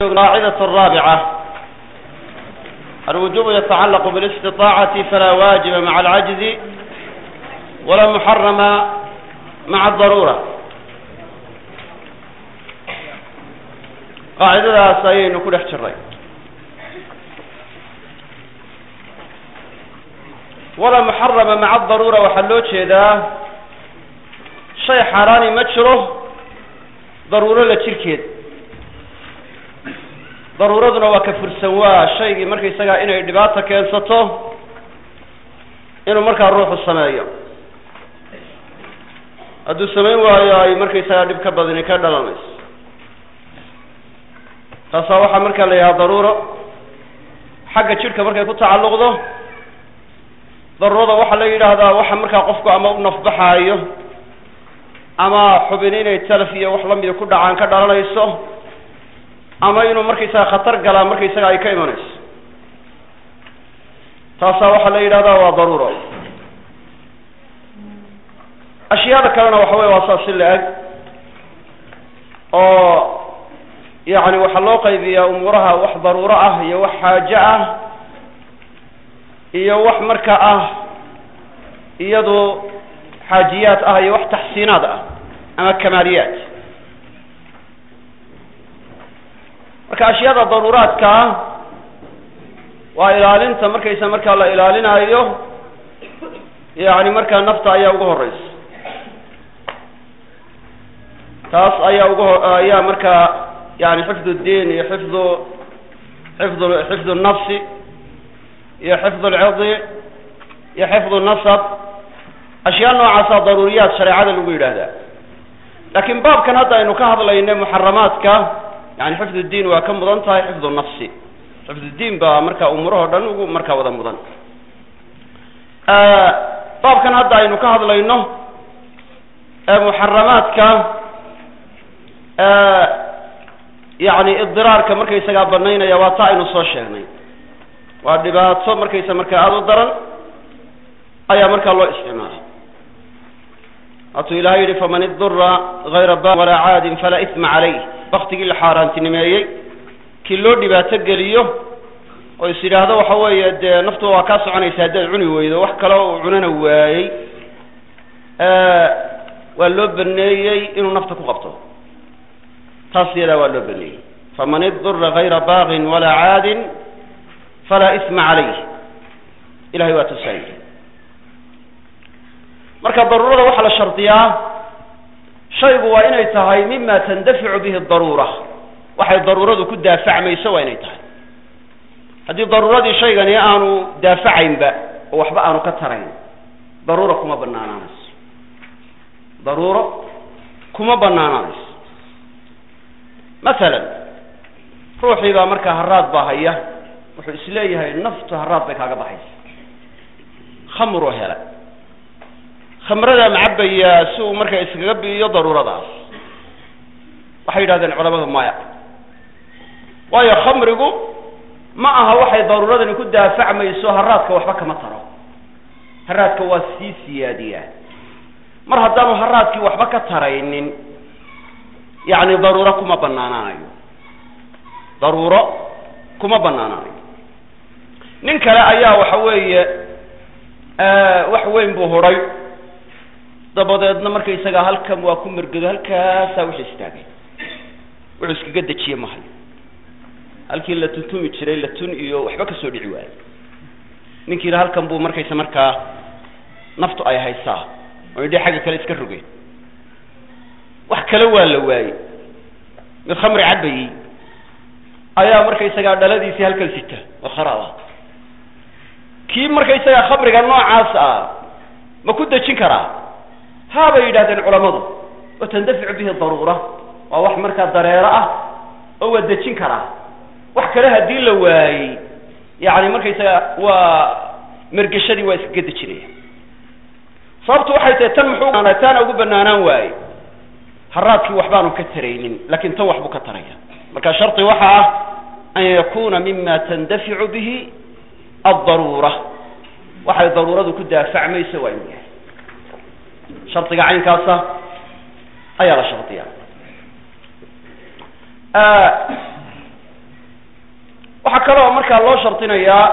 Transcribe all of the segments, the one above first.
القاعدة الرابعة الوجوب يتعلق بالاستطاعة فلا واجب مع العجز ولا محرم مع الضرورة قاعدadaas ayaynu ku dhex jiray walaa muxarama maca adaruura waxaa loo jeedaa shay xaaraani ma jiro daruuro la jirkeed daruuraduna waa ka fursan waa shaygii markaysagaa inay dhibaata keensato inuu markaa ruuxu sameeyo. Hadduu samayn waayo ay markaysagaa dhib ka badani ka dhalanayso. Taasaa waxaa markaa la yidhaha daruuro. Xagga jidhka markay ku tacalluqdo daruurada waxaa la yidhaahdaa waxa markaa qofku ama u nafbaxaayo ama xubin inay talaf iyo wax lamida ku dhacaan ka dhalanayso ama inuu markaysaga khatar galaa markaysaga ay ka imanayso. Taasaa waxaa la yidhahdaa waa daruuro ashyaada kalena waxa wey waa saas si la-eg oo yacni waxaa loo qaybiyaa umuuraha wax daruuro ah iyo wax xaaje ah iyo wax marka ah iyadu xaajiyaad ah iyo wax taxsiinaad ah ama kamaaliyaad marka ashyaada daruuraadkaa ah waa ilaalinta markaysa markaa la ilaalinaayo yani markaa nafta ayaa ugu horeysa taas ayaa ugu ayaa markaa yani xifdu diin iyo xifdu xifd xifdu nafsi iyo xifdu lcirdi iyo xifdu nasab. Ashyaa noocaasaa daruuriyaad shareecada lagu yidhaahdaa. Laakiin baabkan hadda aynu ka hadlayna muxaramaadka yani xifd اdiin waa ka mudan tahay xifd nafsi. Xifd اdiin baa markaa umuurahoo dhan ugu markaa wada mudan. Baabkan hadda aynu ka hadlayno muxaramaadka yani idiraarka markaysagaa banaynaya waa taa aynu soo sheegnay. Waa dhibaato markaysa markaa aada u daran ayaa markaa loo isticmaala hatuu ilahay yihi faman idura hayra ba walaa caadin falaa isma calayh baktigii la xaaraantinimeeyey kii loo dhibaato geliyo oo is yidhaahdo waxa weeye dee naftu waa kaa soconaysa haddaad cuni weydo wax kale uu cunana waayey waa loo baneeyey inuu nafta ku qabto. Taas yadaa waa loo baneeyey. Faman idura hayra baaqin walaa caadin falaa isma calayh. Ilahay waa tusaayey marka daruurada waxaa la shardiyaa shaygu waa inay tahay mima tandaficu bihi daruura. Waxay daruuradu ku daafacmayso waa inay tahay. Haddii daruuradii shaygani aanu daafacaynba oo waxba aanu ka tarayn daruura kuma banaanaanayso daruuro kuma banaanaanayso masalan ruuxii baa markaa haraad baa haya wuxuu is leeyahay naftu haraad bay kaaga baxaysa. Khamruu hela khamrada macabaya si uu markaa iskaga bi'iyo daruuradaas waxay yidhahdeen culamadu maya. Waayo khamrigu ma aha waxay daruuradani ku daafacmayso haraadka waxba kama taro. Haraadka waa sii siyaadiyaa mar haddaanu haraadkii waxba ka taraynin yacni daruuro kuma banaanaanayo daruuro kuma banaanaanayo nin kale ayaa waxa weeye wax weyn buu huray dabadeedna markaysaga halkan waa ku mergedo halkaasaa wuxuu istaagay. Wuxuu iskaga dejiye mahayo halkii la tuntumi jiray la tun iyo waxba ka soo dhici waayo. Ninkiina halkan buu markaysa markaa naftu ay haysaa. Oo idhi xagga kale iska rogeen wax kale waa la waayey. Mid khamri cabayey ayaa markaysagaa dhaladiisii halkan sita. Oo kharaaba. Kii markaysagaa khamriga noocaas ah ma ku dejin karaa ha bay yidhahdeen culamadu wa tandaficu bihi daruura waa wax markaa dareero ah oo waa dejin karaa wax kale haddii la waayey yani markaysaga waa mergeshadii waa iskaga dejinaya sababtu waxay tahay tan muxuu taana ugu banaanaan waaye haraadkii waxbaanu ka taraynin laakiin tan waxbuu ka taraya. Marka shardi waxa ah an yakuna mima tandaficu bihi addaruura. Waxay daruuradu ku daafacmayso waa inu yahay shardiga caynkaasa ayaa la shardiya. Waxaa kaloo markaa loo shardinayaa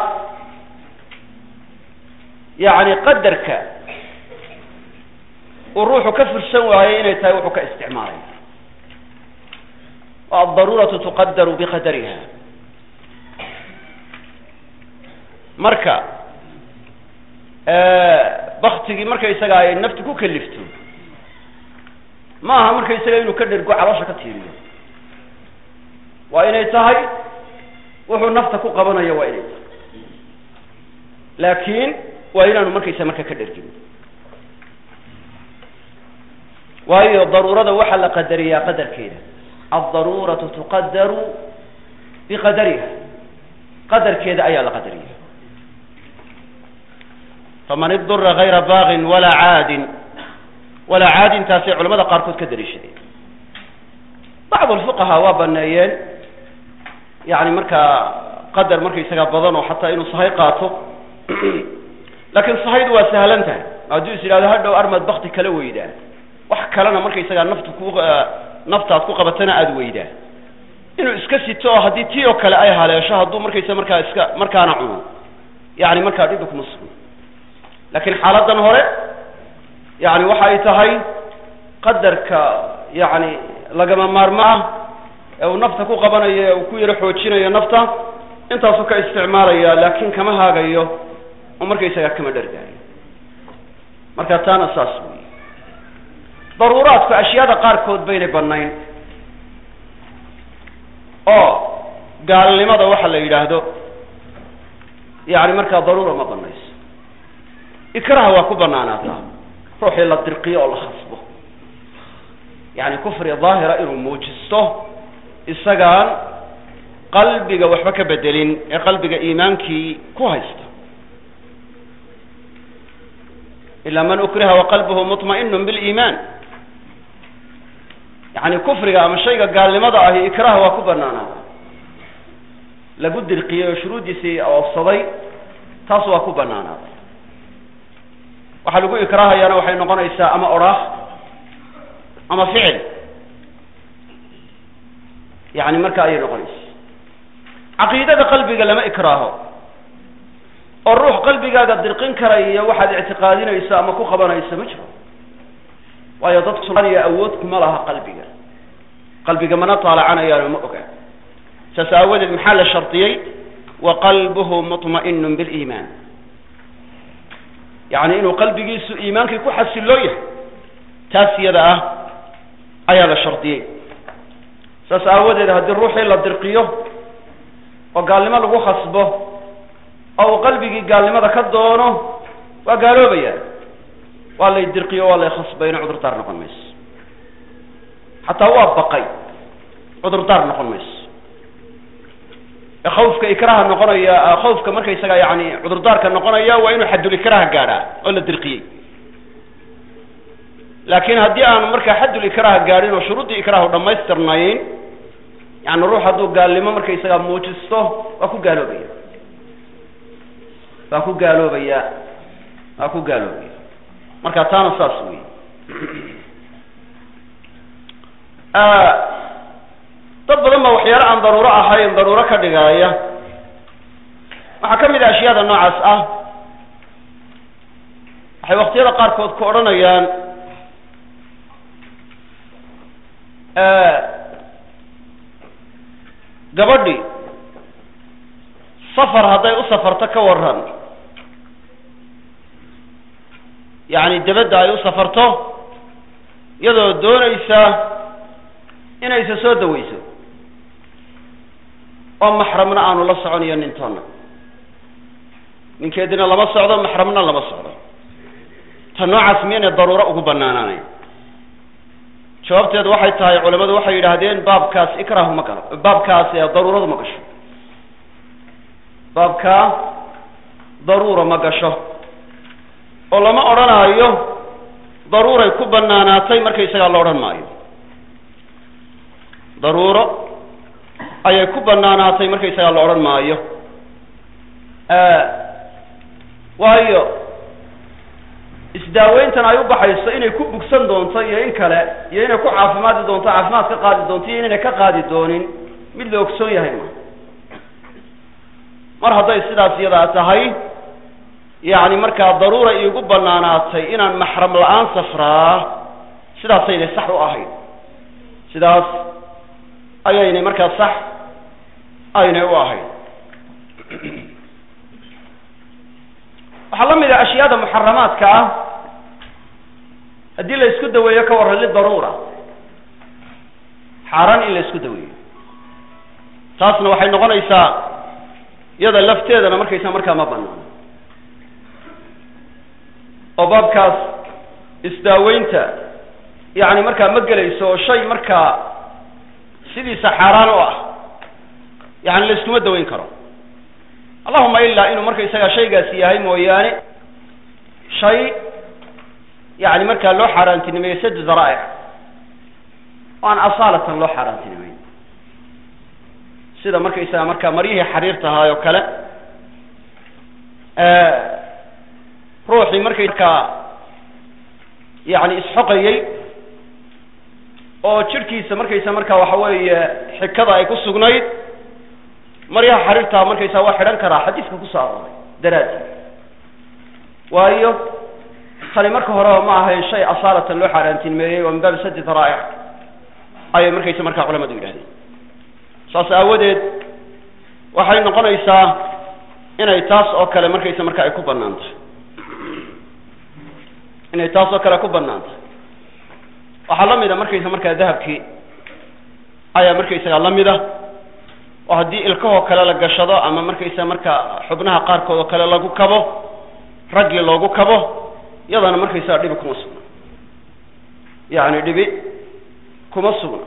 yacni qadarka uu ruuxu ka fursan waayey inay tahay wuxuu ka isticmaalay oo aldaruuratu tuqadaru biqadariha marka baktigii markaysaga ay naftu ku kalifto. Ma aha markaysaga inuu ka dhergo caloosha ka tiiriyo. Waa inay tahay wuxuu nafta ku qabanayo waa inay tahay. Laakiin waa inaanu markaysa marka ka dhergin. Waayo daruurada waxaa la qadariyaa qadarkeeda. Aldaruuratu tuqadaru biqadariha. Qadarkeeda ayaa la qadariya faman idura gayra baagin walaa caadin walaa caadintaasay culamada qaarkood ka daliishadeen bacd alfuqahaa waa baneeyeen yani markaa qadar markaysagaa badan oo xataa inuu sahay qaato. Laakiin sahaydu waa sahlan tahay. Hadduu is yidhahdo hadhow armaad bakti kala weydaa wax kalena markaysagaa nafta ku naftaad ku qabatana aada weydaa inuu iska sito oo haddii tii oo kale ay haleesho hadduu markaysa markaa iska markaana cuno. Yani markaa kuma sugno laakiin xaaladan hore yani waxa ay tahay qadarka yani lagama maarmo ah ee uu nafta ku qabanayo ee uu ku yaro xoojinayo nafta intaasuu ka isticmaalaya laakin kama haagayo oo markaysagaa kama dhargaayo marka taana saas wey daruuraadku ashyaada qaarkood baynay banayn oo gaalnimada waxa la yidhaahdo yani markaa daruura ma banayso ikraha waa ku banaanaataa ruuxii la dirqiyo oo la khasbo. Yani kufri daahira inuu muujisto isagaan qalbiga waxba ka bedelin ee qalbiga iimaankii ku haysta. Ila man ukriha waqalbuhu muطma'inu biliimaan yani kufriga ama shayga gaalnimada ahi ikraha waa ku banaanaada lagu dirqiyey oo shuruuddiisii oofsaday taas waa ku banaanaaday waxaa lagu ikraahayaana waxay noqonaysaa ama oraah ama ficil. Yani marka ayay noqonaysa caqiidada qalbiga lama ikraaho. Oo ruux qalbigaaga dirqin karaya waxaad ictiqaadinayso ama ku qabanayso ma jiro. Waayo dadku sulaaniya awood kuma laha qalbiga. Qalbiga mana taalacanayaan ma oga. Saas aawadeed maxaa la shardiyey waqalbuhu muطma'inu biliimaan yani inuu qalbigiisu iimaankii ku xasiloo yahay taas iyada ah ayaa la shardiyey. Saas aawadeed haddii ruuxii la dirqiyo oo gaalnimo lagu khasbo oo uu qalbigii gaalnimada ka doono waa gaaloobaya waa lay dirqiyo waa lay khasbayna cudurdaar noqon mayso. Xataa waa baqay cudurdaar noqon mayso khawfka ikraha noqonaya khawfka markaysaga yani cudurdaarka noqonaya waa inuu xadul ikraha gaadhaa oo la dirqiyey. Laakin haddii aanu markaa xadul ikraha gaadhin oo shuruuddii ikrahu dhamaystirnayn yani ruux hadduu gaalnimo markaysaga muujisto waa ku gaaloobaya. Waa ku gaaloobaya. Waa ku gaaloobaya. Marka taana saas wey dad badan ba waxyaalo aan daruuro ahayn daruuro ka dhigaaya. Waxaa ka mid ah ashyaada noocaas ah. Waxay waktiyada qaarkood ku odhanayaan gabadhi safar hadday u safarto ka waran yacni dabadda ay u safarto iyadoo doonaysa inaysa soo dawayso oo maxramna aanu la soconayo nintoonna. Ninkeedina lama socdo maxramna lama socdo. Ta noocaas miyaynay daruuro ugu banaanaanayn jawaabteedu waxay tahay culamadu waxay yidhaahdeen baabkaas ikrahu ma galo baabkaas daruuradu ma gasho. Baabkaa daruura ma gasho. Oo lama odhanaayo daruuray ku banaanaatay markaysagaa la odhan maayo. Daruuro ayay ku banaanaatay markaysagaa la odhan maayo. Waayo isdaaweyntan ay u baxayso inay ku bugsan doonto iyo in kale iyo inay ku caafimaadi doonto caafimaad ka qaadi doonto iyo inayna ka qaadi doonin mid la ogsoon yahay ma. Mar hadday sidaas iyadaa tahay yacni markaa daruura iigu banaanaatay inaan maxram la'aan safraa sidaasaynay sax u ahayn. Sidaas ayaynay markaa sax aynay u ahayn waxaa la mid ah ashyaada muxaramaadka ah haddii la isku daweeyo ka warran lidaruura xaaraan in la isku daweeyo. Taasna waxay noqonaysaa iyada lafteedana markaysa markaa ma banaano oo baabkaas isdaaweynta yacni markaa ma gelayso oo shay markaa sidiisa xaaraan u ah yani la iskuma daweyn karo. Allahuma ilaa inuu markaysaga shaygaasi yahay mooyaane shay yani markaa loo xaaraantinimeeyo sad zaraa'ic oo aan asaalatan loo xaaraantinimeyn sida markaysaga markaa maryihii xariirtahaay oo kale ruuxii markay markaa yani isxoqayey oo jidhkiisa markaysa markaa waxa weeye xikada ay ku sugnayd maryaha xariirtaa markaysaa waa xidhan karaa xadiiska ku soo arooray daraadii. Waayo tani marka horeba ma ahayn shay asaalatan loo xaaraantinimeeyey oo min baabi sadi daraa'ic ayay markaysa markaa culamadu yidhahdeen. Saas aawadeed waxay noqonaysaa inay taas oo kale markaysa marka ay ku bannaan tahay inay taas oo kale ku bannaan tahay waxaa la mid a markaysa markaa dahabkii ayaa markaysaga la mid a oo haddii ilkahoo kale la gashado ama markaysa marka xubnaha qaarkood oo kale lagu kabo raggii loogu kabo iyadana markaysaga dhibi kuma sugna. Yani dhibi kuma sugna.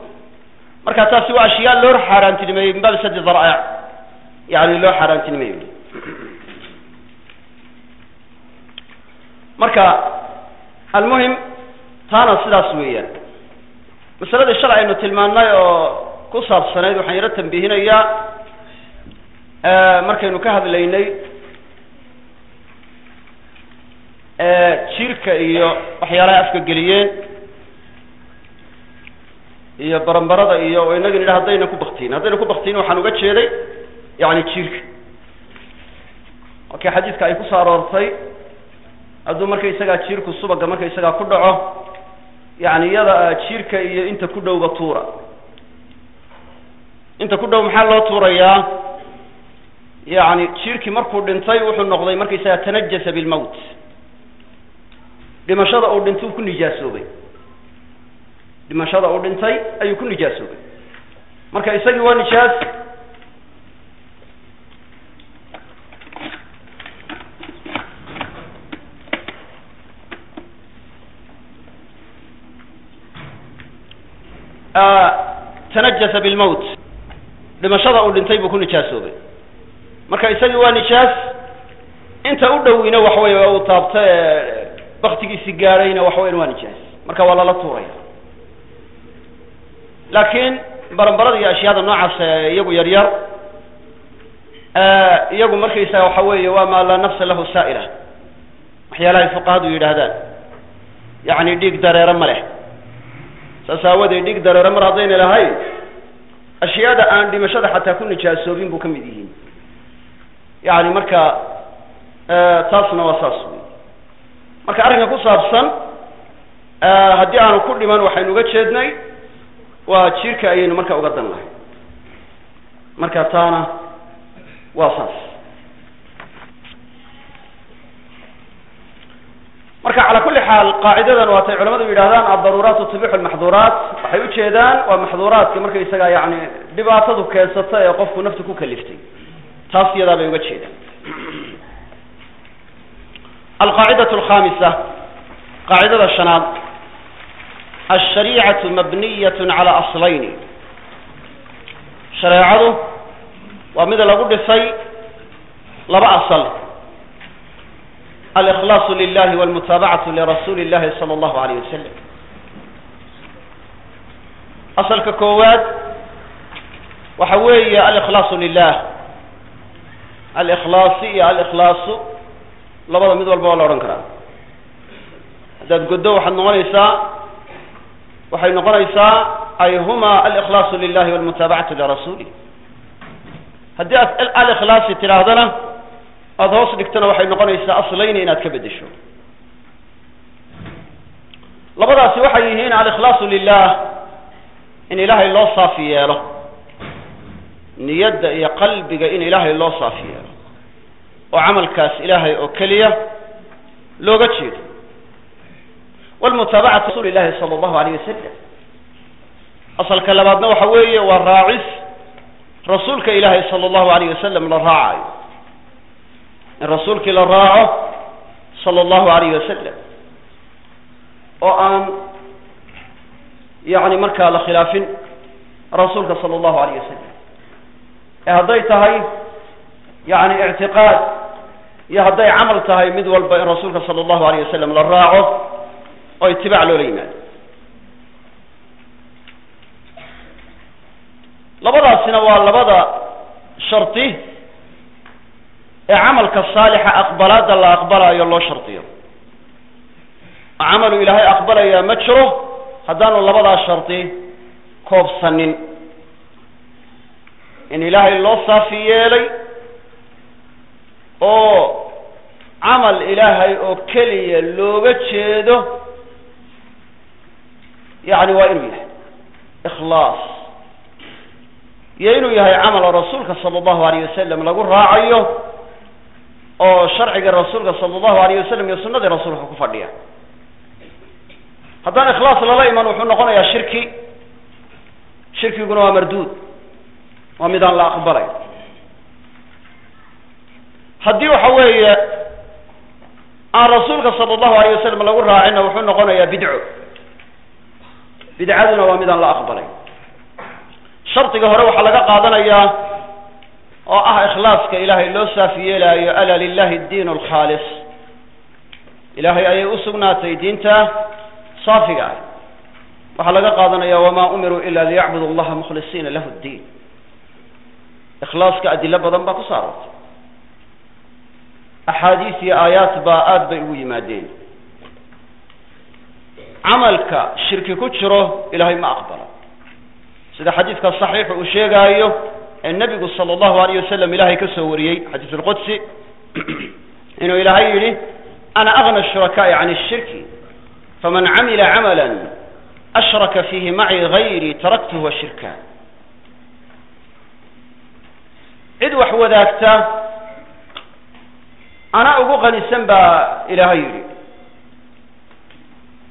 Marka taasi waa ashyaa loo xaaraantinimeeyey min baabi sadi daraa'ic yani loo xaaraantinimeeyo marka almuhim taana sidaas weeyaan. Masaladii shalay aynu tilmaannay oo ku saabsanayd waxaan yaro tambihinayaa markaynu ka hadlaynay jiirka iyo waxyaalaha afka geliyeen iyo barambarada iyo inagi nidha haddayna ku baktiin haddayna ku baktiin waxaan uga jeeday yani jiirka. Markii xadiiska ay ku soo aroortay hadduu markaysagaa jiirku subaga markaysagaa ku dhaco yani iyada jiirka iyo inta ku dhowba tuura inta ku dhow maxaa loo tuurayaa yani jiirkii markuu dhintay wuxuu noqday markaysaga tanajasa bilmowt dhimashada uu dhintay uu ku nijaasoobay dhimashada uu dhintay ayuu ku nijaasoobay marka isagii waa nijaas tanajasa bilmowt dhimashada uu dhintay buu ku nijaasoobay marka isagii waa nijaas inta u dhowina waxa wey uu taabto ee baktigiisi gaadhayna waxa weyan waa nijaas. Marka waa lala tuuraya. Laakiin barambarada iyo ashyaada noocaas iyagu yar yar iyagu markaysaga waxa weeye waa maa laa nafsa lahu saa'ila waxyaalahay fuqahadu yidhaahdaan yacni dhiig dareere ma leh. Saas aawadeed dhiig dareere mar haddayna lahayn ashyaada aan dhimashada xataa ku nijaasoobin buu ka mid yihiin. Yani marka taasna waa saas wey marka arrinka ku saabsan haddii aanu ku dhiman waxaynu uga jeednay waa jiirka ayaynu marka uga dan lahay marka taana waa saas marka cala kulli xaal qaacidadan waatay culamadu yidhahdaan addaruuraatu tubixu lmaxduuraat. Waxay ujeedaan waa maxduuraadka markaysaga yani dhibaatadu keensata ee qofku nafta ku kaliftay. Taas iyadaa bay uga jeedaan. Alqaacidatu alkhamisa qaacidada shanaad. Alshariicatu mabniyat cala aslayni. Shareecadu waa mid lagu dhisay laba asal alkhlaasu lilahi walmutaabacatu lirasuuli llahi sala allahu alayh wasalam asalka koowaad waxa weeye alikhlaasu lilah alikhlaasi iyo alikhlaasu labada mid walba waa la odhan karaa haddaad goddo waxaad noqonaysaa waxay noqonaysaa ay huma alikhlaasu lilahi walmutaabacatu lirasuuli haddii alikhlaasi tidhaahdana aada hoos dhigtana waxay noqonaysaa aslayni inaad ka beddesho. Labadaasi waxay yihiin alikhlaasu lilah in ilaahay loo saafi yeelo. Niyadda iyo qalbiga in ilaahay loo saafi yeelo. Oo camalkaas ilaahay oo keliya looga jeedo. Walmutaabacatu rasuuli illahi sala allahu alayh wasalam asalka labaadna waxa weeye waa raacis. Rasuulka ilaahay sala allahu alayh wasalam la raacayo in rasuulkii la raaco sala allahu alayh wasalam oo aan yani markaa la khilaafin rasuulka sala allahu alayh wasalam ee hadday tahay yani ictiqaad iyo hadday camal tahay mid walba in rasuulka sala allahu alayh wasalam la raaco oo itibaac loola yimaado. Labadaasina waa labada shardi ee camalka saalixa aqbalaada la aqbalayo loo shardiyo camalu ilaahay aqbalayaa ma jiro haddaanu labadaa shardi koobsanin in ilaahay loo saafi yeelay oo camal ilaahay oo keliya looga jeedo yani waa inuu yahay ikhlaas. Iyo inuu yahay camala rasuulka sala allahu alayh wasalam lagu raacayo oo sharciga rasuulka sala allahu alayh wasalam iyo sunadii rasuulka ku fadhiya. Haddaan ikhlaas lala iman wuxuu noqonayaa shirki. Shirkiguna waa marduud. Waa mid aan la aqbalay. Haddii waxa weeye aan rasuulka sala allahu alayh wasalam lagu raacinna wuxuu noqonayaa bidco. Bidcaduna waa mid aan la aqbalay. Shardiga hore waxaa laga qaadanayaa oo ah ikhlaaska ilaahay loo saafi yeelaayo ala lilahi diin alkhaalis ilahay ayay usugnaatay diinta saafiga ah. Waxaa laga qaadanaya wama umiruu ila liyacbudu allaha mukhlisiina lahu ddiin ikhlaaska adilo badan baa ku soo aroortay axaadiis iyo aayaat baa aada bay ugu yimaadeen. Camalka shirki ku jiro ilahay ma aqbalo. Sida xadiidka saxiixu uu sheegaayo ee nebigu sala allahu alayh wasalam ilahay ka soo wariyey xadiis alqudsi inuu ilaahay yidhi ana agna shurakaai can shirki faman camila camala ashraka fiihi macii gayri taraktuhu wa shirka. Cid wax wadaagta ana ugu qanisan baa ilaahay yidhi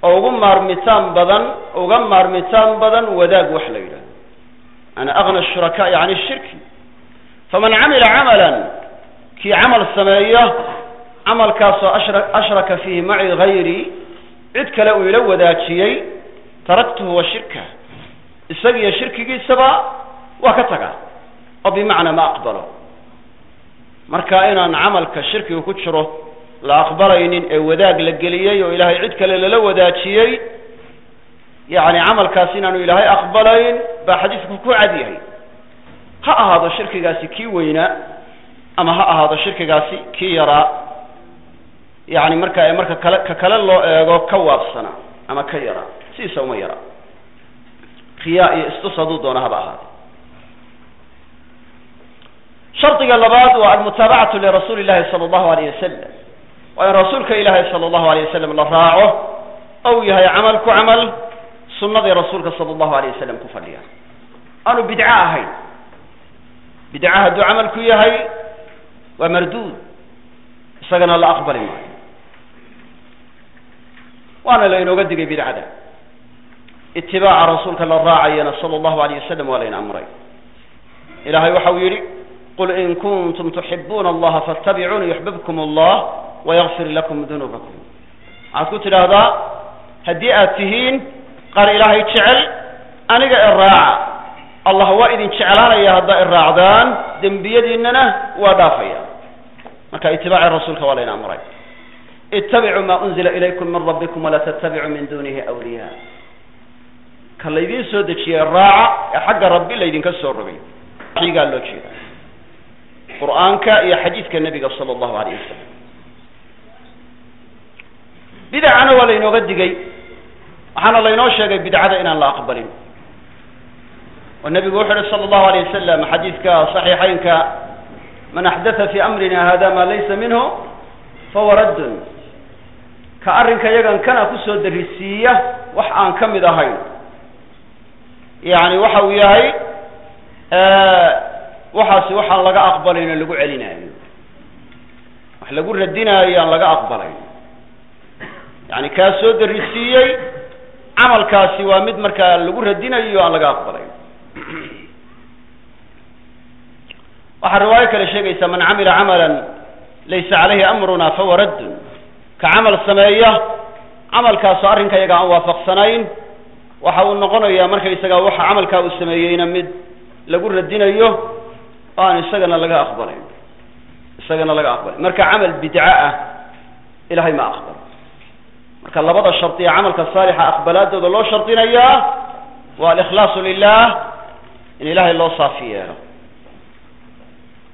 oo ugu maarmitaan badan uga maarmitaan badan wadaag wax la yidhahdo ana agna shurakaai can shirki faman camila camalan kii camal sameeya camalkaasoo ashra ashraka fiihi maci gayri cid kale uu ila wadaajiyey taraktuhu wa shirka isagiyo shirkigiisaba waa ka tagaa oo bimacnaa ma aqbalo marka inaan camalka shirkiga ku jiro la aqbalaynin ee wadaag la geliyey oo ilaahay cid kale lala wadaajiyey yani camalkaas inaanu ilaahay aqbalayn baa xadiisku ku cad yahay. Ha ahaado shirkigaasi kii weynaa ama ha ahaado shirkigaasi kii yaraa yani marka ee marka kale ka kale loo eego ka waabsana ama ka yaraa sidiisa uma yaraa riyaa iyo istus hadduu doono haba ahaado. Shardiga labaad waa almutaabacatu lirasuuli llahi sala allahu alayh wasalam waa in rasuulka ilaahay sala allahu alayh wasalam la raaco ou yahay camal ku camal sunadii rasuulka sala allahu alayh wasalam ku fadhiya. Aanu bidco ahayn. Bidco hadduu camalku yahay waa marduud. Isagana la aqbali maayo. Waana la inooga digay bidcada. Itibaaca rasuulka la raacayana sala allahu alayh wasalam waa layna amray. Waxa uu yidhi qul in kuntum tuxibuuna allaha faatabicuuni yuxbibkum allah wayakfir lakum dunuubakum. Waxaad ku tidhaahdaa haddii aad tihiin qaar ilaahay jecel aniga iraaca allah waa idin jeclaanaya haddaa iraacdaan dembiyadiinana waa dhaafaya. Marka itibaaci rasuulka waa layna amray ittabicuu ma unzila ilaykum min rabbikum walaa tattabicuu min dunihi awliya ka laydiin soo dejiyey raaca ee xagga rabbi laydinka soo rogay. Xigaa loo jeeda qur'aanka iyo xadiidka nebiga sala allahu alayh wasalam bidacana waa laynooga digay waxaana laynoo sheegay bidcada inaan la aqbalin. Oo nebigu wuxu uhi sala allahu alayh wasalam xadiidka saxiixaynka man axdatha fi amrina hada ma laysa minhu fahuwa raddun. Ka arrinka yagan kana ku soo darisiiya wax aan ka mid ahayn. Yani waxa uu yahay waxaasi waxaan laga aqbalayn oo lagu celinaayo wax lagu radinaayo aan laga aqbalayn yani kaa soo darisiiyey camalkaasi waa mid markaa lagu radinayo aan laga aqbalayn waxaa riwaayo kale sheegaysa man camila camalan laysa caleyhi amruna fahuwa raddun ka camal sameeya camalkaasoo arrinka yaga aan waafaqsanayn waxa uu noqonayaa markaysaga waxa camalkaa uu sameeyeyna mid lagu radinayo oo aan isagana laga aqbalayn isagana laga aqbalayn marka camal bidca ah ilahay ma aqbalo marka labada shardi ee camalka saalixa aqbalaadooda loo shardinayaa waa alikhlaasu lilah in ilahay loo saafi yeelo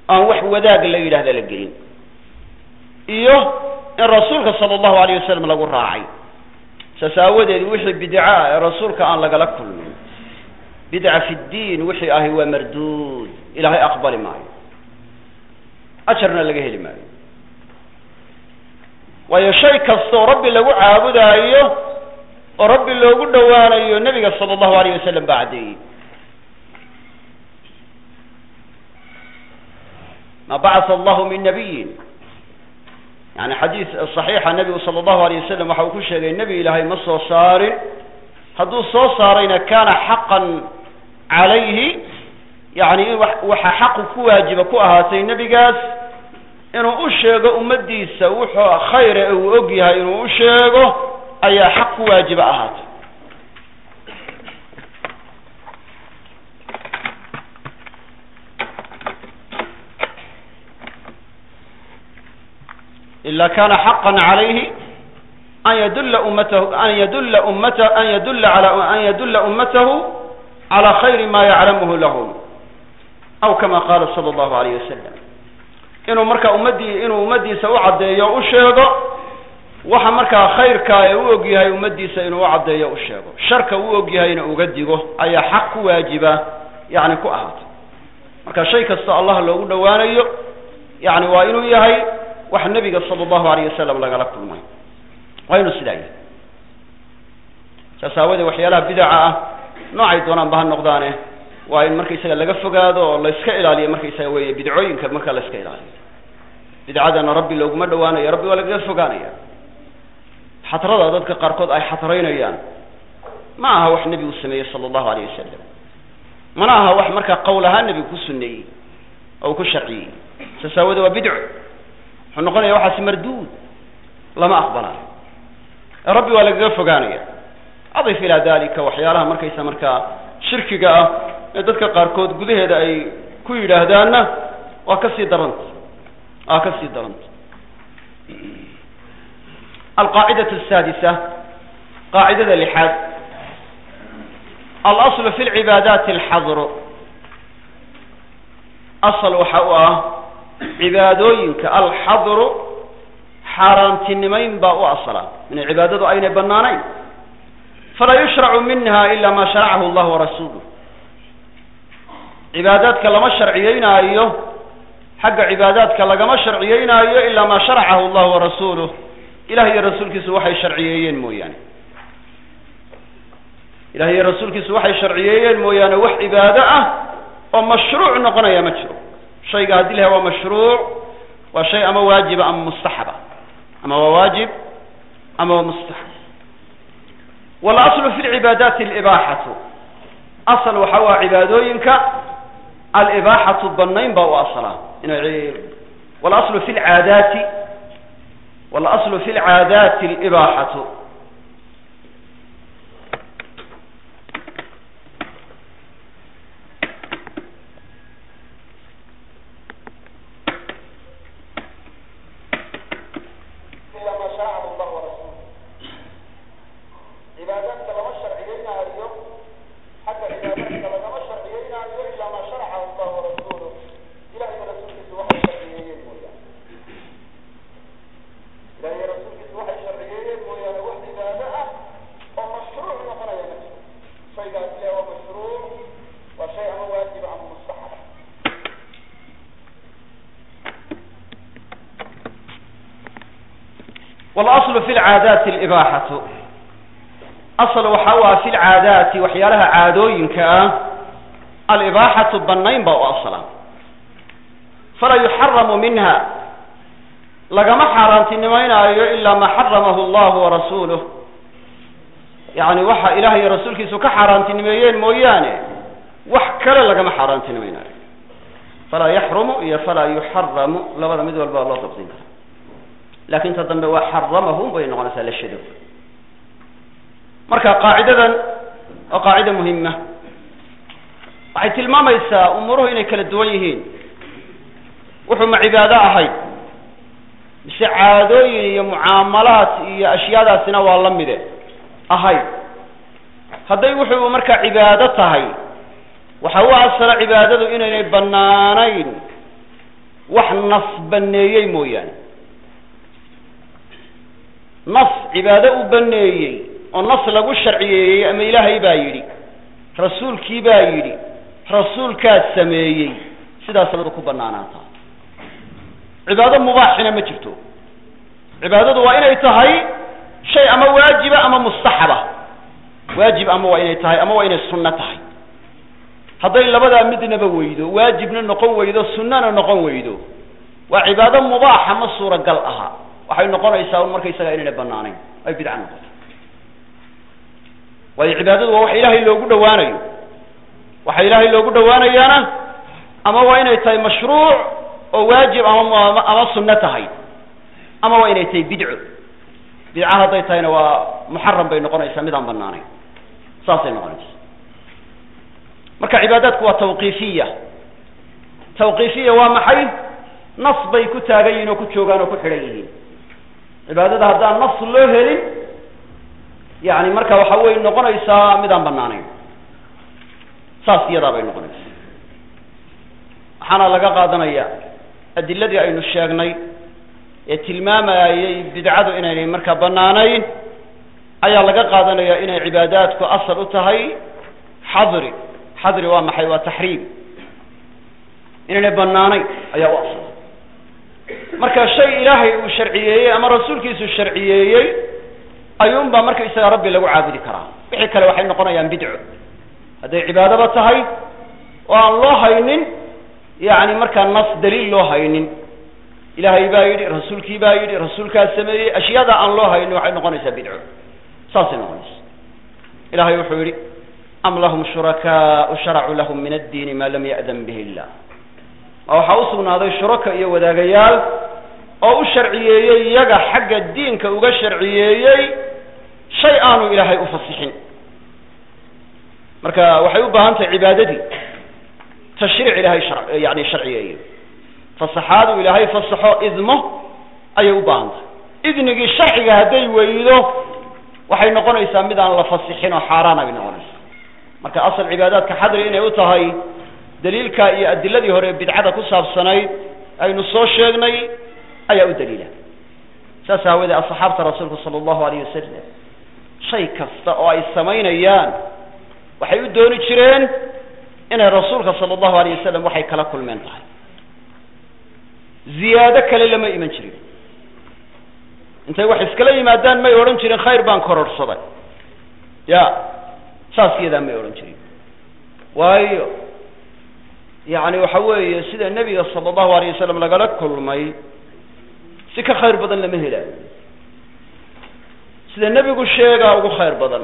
aan wax wadaag la yidhahda la gelin. Iyo in rasuulka sala allahu alayh wasalam lagu raacay. Saas aawadeed wixii bidca ah ee rasuulka aan lagala kulmin. Bidca fi ddiin wixii ahi waa marduud. Ilahay aqbali maayo. Ajarna laga heli maayo waayo shay kastaoo rabbi lagu caabudaayo oo rabbi loogu dhowaanayo nebiga sala allahu alayh wasalam baa caddeeyey. Ma bacatha allahu min nabiyin yani xadiis saxiixa nebigu sala allahu alayh wasalam waxa uu ku sheegay nebi ilaahay ma soo saarin. Hadduu soo saarayna kana xaqan calayhi yani in waxa xaqu ku waajiba ku ahaatay nebigaas inuu u sheego ummaddiisa wuxuu khayre uu og yahay inuu u sheego ayaa xaq ku waajiba ahaatay. Ila kana xaqa calayhi an yadulla ummatahu an yadulla ummata an yadulla ala an yadulla ummatahu cala khayri ma yaclamuhu lahum aw kama qala sala allahu alayh wasalam inuu marka ummaddii inuu ummaddiisa u caddeeyo u sheego waxa markaa khayrkaa ee u og yahay ummaddiisa inuu u caddeeyo u sheego. Sharka u og yahayna uga digo ayaa xaq ku waajiba yani ku ahaatay marka shay kastoo allah loogu dhowaanayo yani waa inuu yahay wax nebiga sala allahu alayh wasalam lagala kulmay. Waa inuu sidaa yahay. Saas aawadee waxyaalaha bidaca ah noocay doonaan ba ha noqdaane waa in markaysaga laga fogaado oo la iska ilaaliyo markaysaga weeye bidcooyinka marka la iska ilaaliyo. Bidcadana rabbi looguma dhowaanayo rabbi waa lagaga fogaanaya xatrada dadka qaarkood ay xatraynayaan ma aha wax nebigu sameeyey sala allahu alayh wasalam mana aha wax markaa qowl ahaan nebigu ku suneeyey oo ku sharciyey. Saas waa bidco wuxuu noqonaya waxaasi marduud. Lama aqbalaayo ee rabbi waa lagaga fogaanaya adif ilaa dalika waxyaalaha markaysa markaa shirkiga ah ee dadka qaarkood gudaheeda ay ku yidhaahdaanna waa ka sii daranta waa ka sii daranta alqaacidatu asaadisa qaacidada lixaad. Alaslu fi lcibaadaati alxadru. Asal waxa u ah cibaadooyinka alxadru xaaraantinimayn baa u asala. Inay cibaadadu aynay banaanayn falaa yushracu minha ila ma sharacahu allah warasuuluh cibaadaadka lama sharciyeynaayo xagga cibaadaadka lagama sharciyeynaayo ilaa ma sharacahu allah warasuuluh ilah iyo rasuulkiisu waxay sharciyeeyeen mooyaane. Ilah iyo rasuulkiisu waxay sharciyeeyeen mooyaane wax cibaado ah oo mashruuc noqonaya ma jiro. Shayga haddii laha waa mashruuc waa shay ama waajiba ama mustaxaba ama waa waajib ama waa mustaxab. Walaslu fi lcibaadaati alibaaxatu asal waxa ah cibaadooyinka alibaaxatu banayn baa u asala inay walaslu fi lcaadaati walaslu fi lcaadaati alibaaxatu ilahiy rasuulkiisu waxay sharciyeeyeen mooyaane wax walaslu fi lcaadaati alibaaxatu asl waxa u fi lcaadaati waxyaalaha caadooyinka ah alibaaxatu banayn baa u asla falaa yuxaramu minha lagama xaaraantinimaynaayo ilaa ma xaramahu allahu warasuuluh yani waxa ilaah iyo rasuulkiisu ka xaaraantinimeeyeen mooyaane wax kale lagama xaaraantinimaynayo falaa yaxrumu iyo falaa yuxaramu labada mid walba loo dabdin kara laakiin ta dambe waa xaramahum bay noqonaysaa la shado marka qaacidadan waa qaacida muhima waxay tilmaamaysaa umuruhu inay kala duwan yihiin. Wuxuu ma cibaado ahayd mise caadooyin iyo mucaamalaat iyo ashyaadaasina waa la mide ahayd hadday wuxuu markaa cibaado tahay waxa u asala cibaadadu inaynay banaanayn wax nas baneeyey mooyaane nas cibaado u baneeyey oo nas lagu sharciyeeyey ama ilaahay baa yidhi rasuulkii baa yidhi rasuulkaad sameeyey sidaas ku banaanaataa cibaado mubaaxina ma jirto. Cibaadadu waa inay tahay shay ama waajiba ama mustaxaba waajib ama waa inay tahay ama waa inay sunno tahay. Hadday labadaa midnaba weydo waajibna noqon weydo sunnana noqon weydo waa cibaado mubaaxa ma suuragal aha waxay noqonaysaa un markaysaga inayna banaanayn ay bidca noqoto waayo cibaadadu waa wax ilaahay loogu dhawaanayo waxa ilaahay loogu dhawaanayaana ama waa inay tahay mashruuc oo waajib ama ama sunno tahay. Ama waa inay tahay bidco. Bidca hadday tahayna waa muxaram bay noqonaysaa mid aan banaanayn saasay noqonaysa marka cibaadaadku waa tawqiifiya. Tawqiifiya waa maxay? Nas bay ku taagan yihiin oo ku joogaan oo ku xidhan yihiin cibaadada haddaan nas loo helin yani marka waxa wey noqonaysaa mid aan banaanayn saas iyadaa bay noqonaysaa. Waxaana laga qaadanaya adiladii aynu sheegnay ee tilmaamayay bidcadu inaynay markaa banaanayn ayaa laga qaadanaya inay cibaadaadku asal u tahay xadri xadri waa maxay? Waa taxriim inaynay banaanayn ayaa u asal marka shay ilaahay uu sharciyeeyey ama rasuulkiisu sharciyeeyey ayuunbaa markaysaga rabbi lagu caabudi karaa. Wixii kale waxay noqonayaan bidco. Hadday cibaadaba tahay oo aan loo haynin yani markaa nas daliil loo haynin. Ilaahay baa yidhi rasuulkii baa yidhi rasuulkaa sameeyey ashyaada aan loo haynin waxay noqonaysaa bidco. Saasay noqonaysa ilahay wuxuu yihi am lahum shurakaau sharacuu lahum min addiini ma lam ya'dan bihi illah. Waxaa usugnaaday shuraka iyo wadaagayaal oo u sharciyeeyey iyaga xagga diinka uga sharciyeeyey shay aanu ilaahay u fasixin. Marka waxay u baahan tahay cibaadadii. Tashriic ilaahay yani sharciyeeyo fasaxaadu ilaahay fasaxo idmo ayay u baahan tahay idnigii sharciga hadday weydo waxay noqonaysaa mid aan la fasixin oo xaaraana bay noqonaysaa. Marka asal cibaadaadka xadri inay u tahay daliilka iyo adiladii hore bidcada ku saabsanayd aynu soo sheegnay ayaa u daliila. Saas aawadee asxaabta rasuulku sala allahu alayh wasalam shay kasta oo ay samaynayaan waxay u dooni jireen inay rasuulka sala allahu alayh wasalam waxay kala kulmeen tahay. Ziyaado kale lama iman jirin. Intay wax iskala yimaadaan may odhan jirin khayr baan kororhsaday ya saas iyadaa may odhan jirin. Waayo yani waxa weeye sida nebiga sala allahu alayh wasalam lagala kulmay si ka khayr badan lama helaayo sida nebigu sheegaa ugu khayr badan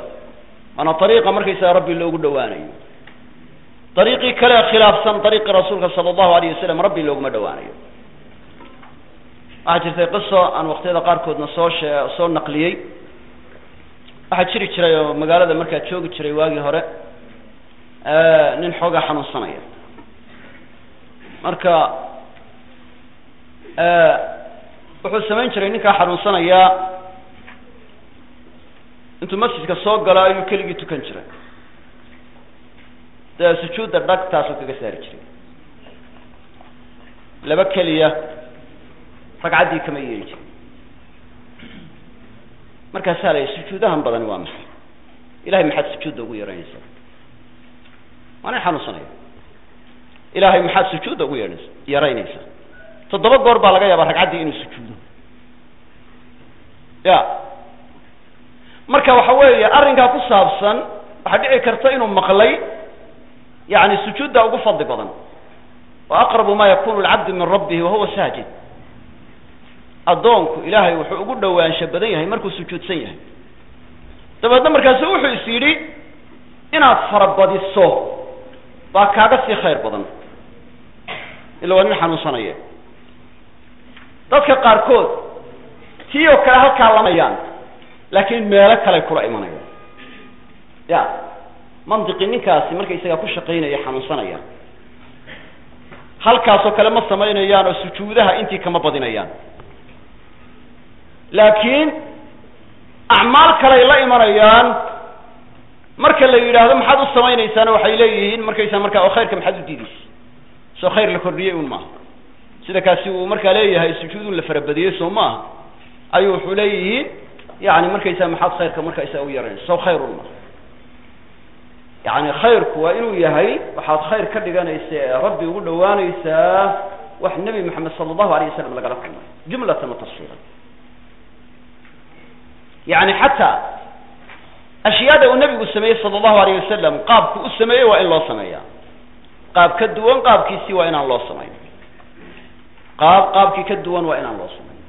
waana ariiqa markaysaga rabbi loogu dhawaanayo. Ariiqii kale khilaafsan ariiqii rasuulka sala allahu alayh wasalam rabbi looguma dhawaanayo. Waxaa jirtay qiso aan waqtiyada qaarkoodna soo shee soo naqliyey. Waxaa jiri jiray oo magaalada markaa joogi jiray waagii hore nin xoogaa xanuunsanaya. Marka wuxuu samayn jiray ninkaa xanuunsanayaa intuu masjidka soo galo ayuu keligii tukan jiray. Dee sujuudda dhagtaasuu kaga saari jiray. Laba keliya ragcaddii kama yeeli jirin. Markaasaa la sujuudahan badani waa maxay? Ilahay maxaad sujuudda ugu yaraynaysaa waa nin xanuunsanaya ilahay maxaad sujuudda ugu yeehanaysa yaraynaysaa toddoba goor baa laga yaabaa ragcaddii inuu sujuudo. Ya. Marka waxa weeye arrinkaa ku saabsan waxaa dhici karta inuu maqlay yani sujuudda ugu fadli badan. Wa aqrabu ma yakunu alcabdu min rabbihi wahuwa saajid. Addoonku ilaahay wuxuu ugu dhowaansho badan yahay markuu sujuudsan yahay. Dabeedna markaasu wuxuu is yidhi inaad farabadiso baa kaaga sii khayr badan. Ila waa nin xanuunsanaya dadka qaarkood tii oo kale halkaa lamayaan laakiin meelo kaley kula imanayaan. Ya mandiqi ninkaasi marka isagaa ku shaqaynaya xanuunsanaya. Halkaasoo kale ma samaynayaan oo sujuudaha intii kama badinayaan. Laakiin acmaal kaley la imanayaan marka la yidhaahdo maxaad u samaynaysaana waxay leeyihiin markaysaa markaa oo khayrka maxaad u diidaysa. Soo khayr la kordhiyey un maaha sida kaasi uu markaa leeyahay sujuudun la farabadiyey soo maaha ayuu wuxuu leeyihiin yani markaysaa maxaad khayrka markaysaa u yaraynaysa soo khayr un maaha yani khayrku waa inuu yahay waxaad khayr ka dhiganaysa ee rabbi ugu dhawaanaysaa wax nebi maxamed sala allahu alayh wasalam lagala kulmay. Jumlatan wa tafsiilan. Yani xataa ashyaada uu nebigu sameeyey sala allahu alayh wasalam qaabku u sameeyey waa in loo sameeya qaab ka duwan qaabkiisii waa inaan loo samayn qaab qaabkii ka duwan waa inaan loo samayn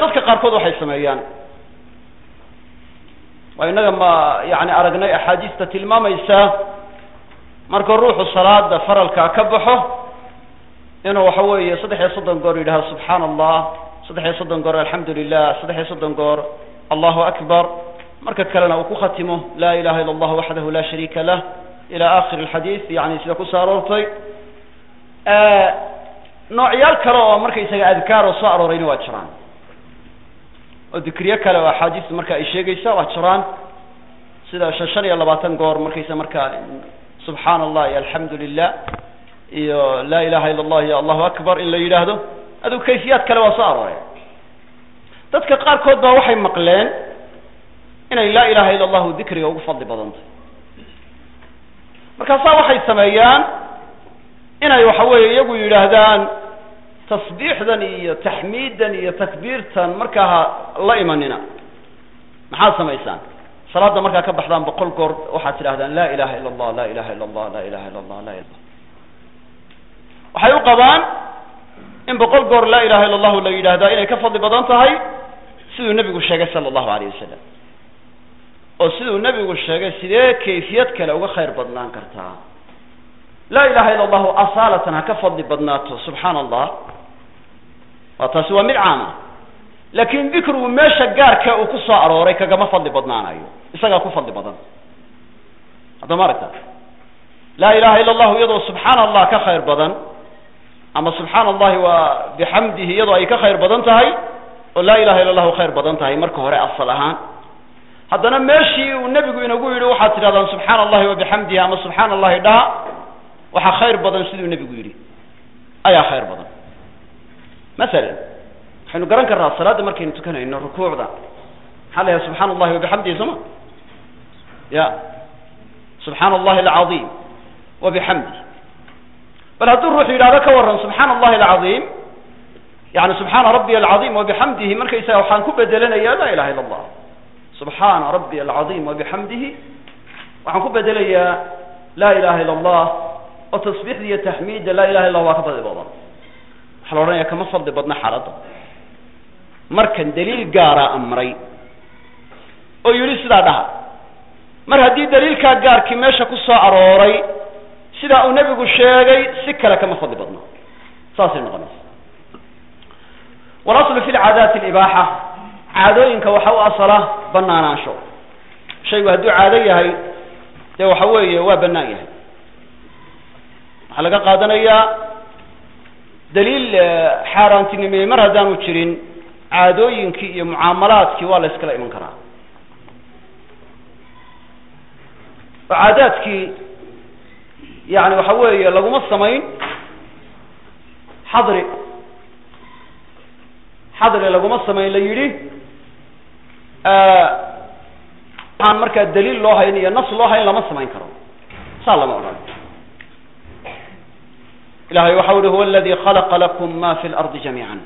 dadka qaarkood waxay sameeyaan. Waa innaga ma yani aragnay axaadiista tilmaamaysa marka ruuxu salaada faralka ka baxo inuu waxa weeye saddex iyo soddon goor yidhahdo subxaana allah saddex iyo soddon goor alxamdu lilah saddex iyo soddon goor allahu akbar. Marka kalena uu ku khatimo laa ilaha illa allah waxdahu la shariika lah ila akhir alxadiid yani sida ku soo aroortay. Noocyaal kale oo markaysaga adkaar oo soo aroorayna waa jiraan. Oo dikriye kale oo axaadiistu marka ay sheegaysa waa jiraan. Sida shan shan iyo labaatan goor markaysa markaa subxaana allah iyo alxamdu lilah iyo laa ilaha illa allah iyo allahu akbar in la yidhaahdo aduu kayfiyaad kale waa soo arooreen dadka qaarkood baa waxay maqleen inay laa ilaha illa allahu dikriga ugu fadli badantay markaasaa waxay sameeyaan inay waxa weeye iyagu yidhaahdaan tasbiixdan iyo taxmiiddan iyo takbiirtan markaa la imanina. Maxaad samaysaan? Salaada markaa ka baxdaan boqol goor waxaad tidhahdaan la ilaha illa allah la ilaha illa allah la ilaha illa allah la ilah waxay u qabaan in boqol goor laa ilaha illa allahu la yidhahdaa inay ka fadli badan tahay siduu nebigu sheegay sala allahu alayh wasalam oo siduu nebigu sheegay sidee kayfiyad kale uga khayr badnaan kartaa? Laa ilaha illa allahu asaalatan ha ka fadli badnaato subxaana allah waa taasi waa mid caama laakin dikrigu meesha gaarka uu ku soo arooray kagama fadli badnaanayo. Isagaa ku fadli badan. Hadda ma aragta? Laa ilaha illa allahu iyadoo subxaana allah ka khayr badan ama subxaana allahi waa bixamdihi iyadoo ay ka khayr badan tahay oo laa ilaha illa allahu khayr badan tahay marka hore asal ahaan haddana meeshii uu nebigu inagu yidhi waxaad tidhahdaan subxaana allahi wa bixamdihi ama subxaana allahi dhaha waxaa khayr badan siduu nebigu yidhi. Ayaa khayr badan. Masalan waxaynu garan karnaa salaadda markaynu tukanayno rukuucda. Maxaa la subxaana allahi wa bixamdihi sooma ya. Subxaana allahi alcadiim wa bixamdih bal hadduu ruux yidhahdo ka waran subxaana allahi alcadiim yani subxaana rabbiy alcadiim wabixamdihi markaysaga waxaan ku bedelanayaa laa ilaha illa allah subxaana rabbiy alcadiim wabixamdihi waxaan ku bedelayaa laa ilaha illa allah oo tasbiixda iyo taxmiidda laa ilaha illa waa ka fadli badan waxaa la odhanaya kama fadli badna xaaladda markan daliil gaara amray oo yidhi sidaa dhaha. Mar haddii daliilkaa gaarkii meesha ku soo arooray sidaa uu nebigu sheegay si kale kama fadli badno saasay noqonaysa. Walaslu fi lcaadaati alibaaxa caadooyinka waxa u asala banaanaansho shaygu hadduu caado yahay dee waxa weeye waa banaan yahay. Waxaa laga qaadanayaa daliil xaaraantinimeeyey mar haddaanu jirin caadooyinkii iyo mucaamalaadkii waa la yskala iman karaa. Oo caadaadkii yani waxa weeye laguma samayn xadri. Xadri laguma samayn la yidhi waxaan markaa daliil loo hayn iyo nas loo hayn lama samayn karo. Saa lama odhan ilahay waxa uhi huwa aladi khalaqa lakum ma fi lardi jamiica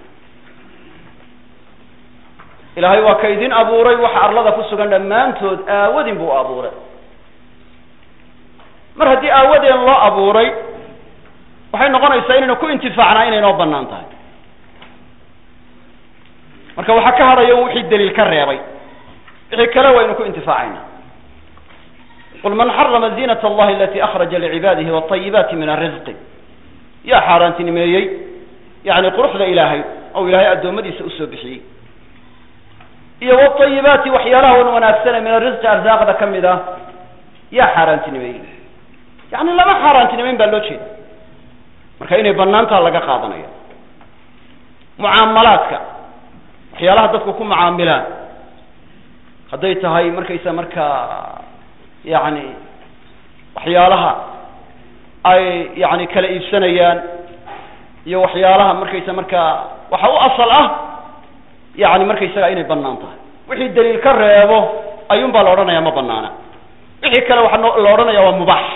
ilaahay waa ka idin abuuray waxa arlada ku sugan dhammaantood aawadin buu abuuray. Mar haddii aawadeen loo abuuray waxay noqonaysaa inaynu ku intifaacnaa inay noo bannaan tahay. Marka waxaa ka hadhayo wixii daliil ka reebay wixii kale waynu ku intifaacayna. qul man xarama ziinat allahi alati akhraja licibaadihi watayibaati min arisqi yaa xaaraantinimeeyey yani quruxda ilaahay oo ilaahay addoommadiisa u soo bixiyey. Iyo watayibaati waxyaalaha wan wanaagsane min arisqi arsaaqda ka mid ah yaa xaaraantinimeeyey. Yani lama xaaraantinimeyn baa loo jeeda. Marka inay banaantaha laga qaadanayo. Mucaamalaadka waxyaalaha dadku ku mucaamilaan hadday tahay markaysa markaa yani waxyaalaha ay yani kala iibsanayaan iyo waxyaalaha markaysa markaa waxa u asal ah yani markaysaga inay bannaan tahay. Wixii daliil ka reebo ayuun baa la odhanaya ma banaana wixii kale waxaa la odhanaya waa mubaax.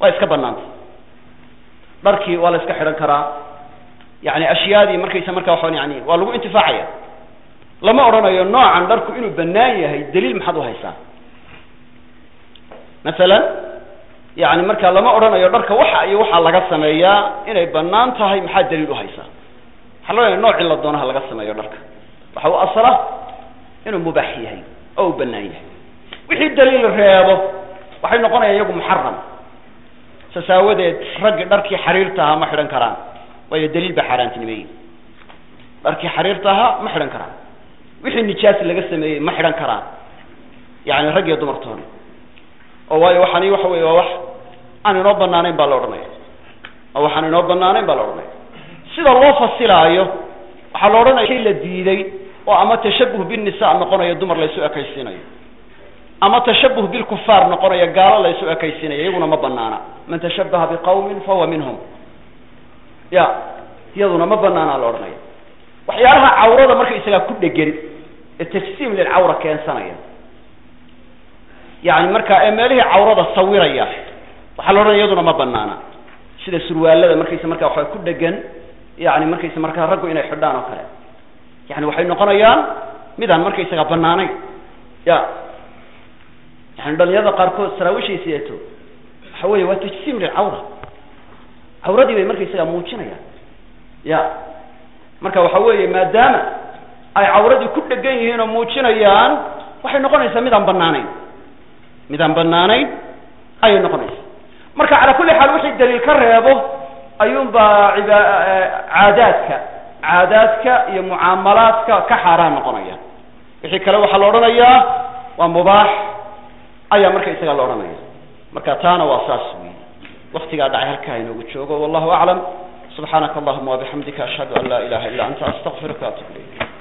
Waa iska banaanta dharkii waa la iska xidhan karaa. Yani ashyaadii markaysa markaa waxaan yani waa lagu intifaacaya lama odhanayo noocan dharku inuu banaan yahay daliil maxaad uhaysaa masalan yani marka lama odhanayo dharka waxa iyo waxaa laga sameeyaa inay bannaan tahay maxaa daliil uhaysaa waxaa la odhanaya noocii la doonaha laga sameeyo dharka. Waxa u asala inuu mubaax yahay oo u banaan yahay. Wixii daliil reebo waxay noqonayaan iyagu muxaram saas aawadeed raggi dharkii xariirta ahaa ma xidhan karaan waayo daliil baa xaaraantinimeeyey dharkii xariirta ahaa ma xidhan karaan wixii nijaas laga sameeyey ma xidhan karaan. Yani rag iyo dumartoona oo waayo waxaani waxa wey waa wax aan inoo banaanayn baa la odhanaya. Oo waxaan inoo banaanayn baa la odhanaya. Sida loo fasilaayo waxaa la odhanaya shay la diiday oo ama tashabuh binisa noqonayo dumar laysu ekaysiinayo. Ama tashabuh bilkufaar noqonaya gaalo laysu ekaysiinayo iyaguna ma banaana man tashabaha biqawmin fahuwa minhum. Ya iyaduna ma banaana la odhanaya waxyaalaha cawrada markaysagaa ku dhegan ee tajsiim lilcawra keensanaya. Yani marka ee meelihii cawrada sawiraya waxaa la odhanaya iyaduna ma banaana sida surwaalada markaysa marka waxa ku dhegan yani markaysa markaa raggu inay xidhaan oo kale. Yani waxay noqonayaan midaan markaysaga banaanayn ya yani dhalinyarada qaarkood saraawishay sideeto waxa weeye waa tajsiim lilcawra cawradii bay markaysaga muujinayaan. Ya marka waxa weeye maadaama ay cawradii ku dhegan yihiin oo muujinayaan waxay noqonaysaa midaan banaanayn midaan banaanayn ayay noqonaysaa. Marka calaa kulli xaal wixii daliil ka reebo ayuunbaa iba caadaadka caadaadka iyo mucaamalaadka ka xaaraan noqonaya wixii kale waxaa la odhanayaa waa mubaax ayaa marka isaga la odhanaya marka taana waa saas wey waktigaa dhacay halkaa inoogu joogo wallahu aclam subxaanaka allahuma wabixamdika ashhadu an laa ilaha illa anta astaqfiruka atub ilayk